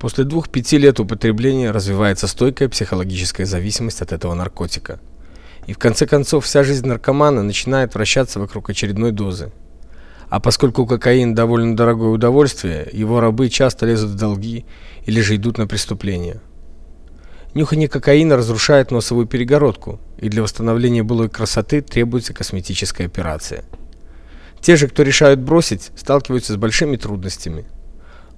После двух-пяти лет употребления развивается стойкая психологическая зависимость от этого наркотика. И в конце концов вся жизнь наркомана начинает вращаться вокруг очередной дозы. А поскольку кокаин довольно дорогое удовольствие, его рабы часто лезут в долги или же идут на преступления. Нюхание кокаина разрушает носовую перегородку, и для восстановления былой красоты требуется косметическая операция. Те же, кто решают бросить, сталкиваются с большими трудностями.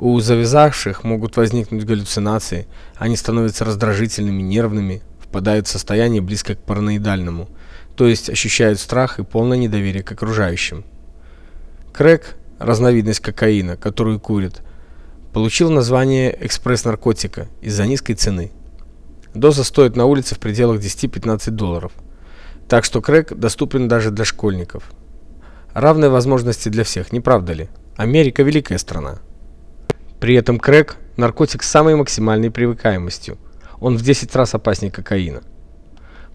У завязавших могут возникнуть галлюцинации, они становятся раздражительными, нервными, впадают в состояние близкое к параноидальному, то есть ощущают страх и полное недоверие к окружающим. Крэк, разновидность кокаина, которую курят, получил название экспресс-наркотика из-за низкой цены. Доза стоит на улице в пределах 10-15 долларов. Так что крэк доступен даже для школьников. Равные возможности для всех, не правда ли? Америка великая страна. При этом крэк наркотик с самой максимальной привыкаемостью. Он в 10 раз опаснее кокаина.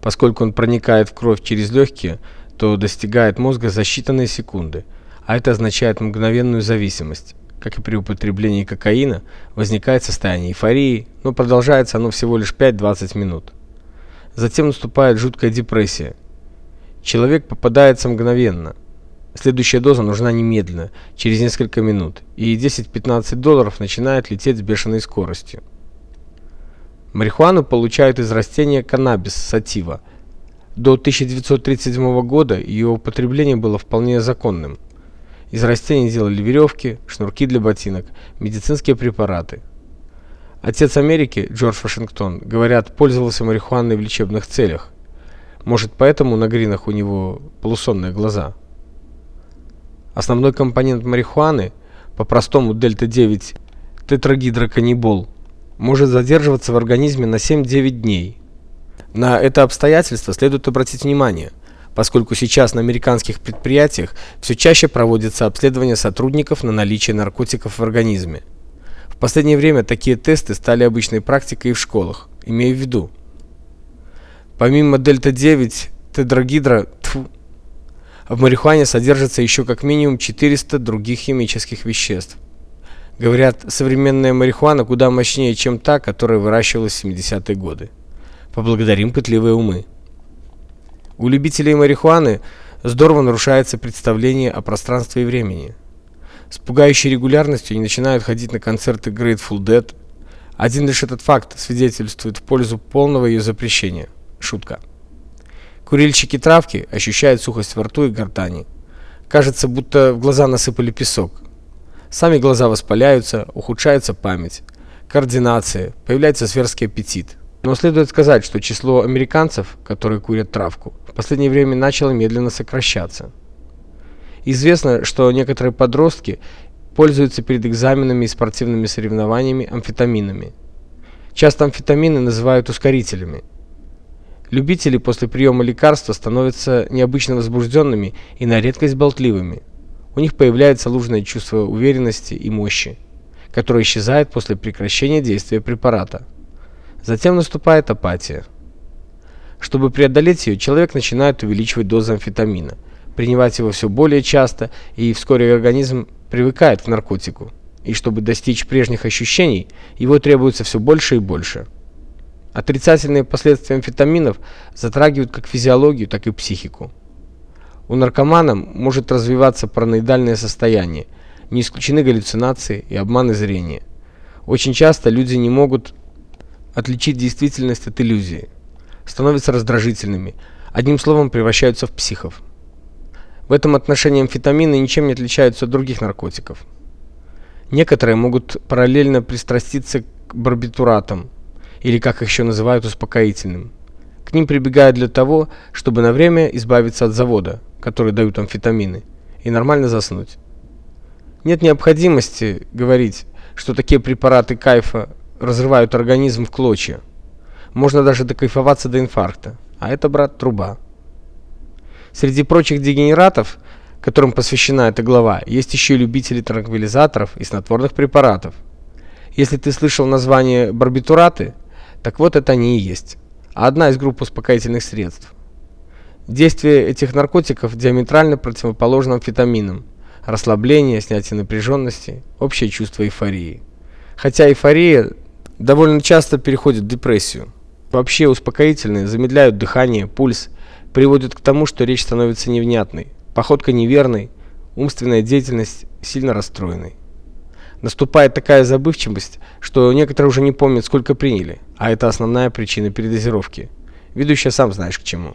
Поскольку он проникает в кровь через легкие, то достигает мозга за считанные секунды, а это означает мгновенную зависимость. Как и при употреблении кокаина, возникает состояние эйфории, но продолжается оно всего лишь 5-20 минут. Затем наступает жуткая депрессия. Человек попадается мгновенно. Следующая доза нужна немедленно, через несколько минут, и 10-15 долларов начинает лететь с бешеной скоростью. Марихуану получают из растения каннабис сатива. До 1937 года ее употребление было вполне законным. Из растений делали веревки, шнурки для ботинок, медицинские препараты. Отец Америки, Джордж Вашингтон, говорят, пользовался марихуаной в лечебных целях. Может, поэтому на гринах у него полусонные глаза. Основной компонент марихуаны, по-простому дельта-9 тетрагидроканнибол, может задерживаться в организме на 7-9 дней. На это обстоятельство следует обратить внимание – поскольку сейчас на американских предприятиях все чаще проводятся обследования сотрудников на наличие наркотиков в организме. В последнее время такие тесты стали обычной практикой и в школах, имея в виду. Помимо дельта-9 тетрагидро, в марихуане содержится еще как минимум 400 других химических веществ. Говорят, современная марихуана куда мощнее, чем та, которая выращивалась в 70-е годы. Поблагодарим пытливые умы. У любителей марихуаны здорово нарушается представление о пространстве и времени. С пугающей регулярностью они начинают ходить на концерты Grateful Dead. Один лишь этот факт свидетельствует в пользу полного ее запрещения. Шутка. Курильщики травки ощущают сухость во рту и гортани. Кажется, будто в глаза насыпали песок. Сами глаза воспаляются, ухудшается память, координация, появляется зверский аппетит. Но следует сказать, что число американцев, которые курят травку, в последнее время начало медленно сокращаться. Известно, что некоторые подростки пользуются перед экзаменами и спортивными соревнованиями амфетаминами. Часто амфетамины называют ускорителями. Любители после приема лекарства становятся необычно возбужденными и на редкость болтливыми. У них появляется ложное чувство уверенности и мощи, которое исчезает после прекращения действия препарата. Затем наступает апатия. Чтобы преодолеть ее, человек начинает увеличивать дозу амфетамина, принимать его все более часто, и вскоре организм привыкает к наркотику. И чтобы достичь прежних ощущений, его требуется все больше и больше. Отрицательные последствия амфетаминов затрагивают как физиологию, так и психику. У наркомана может развиваться параноидальное состояние, не исключены галлюцинации и обманы зрения. Очень часто люди не могут отличить действительность от иллюзии, становятся раздражительными, одним словом превращаются в психов. В этом отношении амфетамины ничем не отличаются от других наркотиков. Некоторые могут параллельно пристраститься к барбитуратам, или как их еще называют успокоительным. К ним прибегают для того, чтобы на время избавиться от завода, который дают амфетамины, и нормально заснуть. Нет необходимости говорить, что такие препараты кайфа разрывают организм в клочья. Можно даже докайфоваться до инфаркта. А это, брат, труба. Среди прочих дегенератов, которым посвящена эта глава, есть еще и любители транквилизаторов и снотворных препаратов. Если ты слышал название барбитураты, так вот это они и есть. Одна из групп успокоительных средств. Действие этих наркотиков диаметрально противоположно амфетаминам. Расслабление, снятие напряженности, общее чувство эйфории. Хотя эйфория довольно часто переходят в депрессию. Вообще успокоительные замедляют дыхание, пульс, приводят к тому, что речь становится невнятной, походка неверной, умственная деятельность сильно расстроенной. Наступает такая забывчивость, что некоторые уже не помнят, сколько приняли, а это основная причина передозировки, ведущая сам знаешь к чему.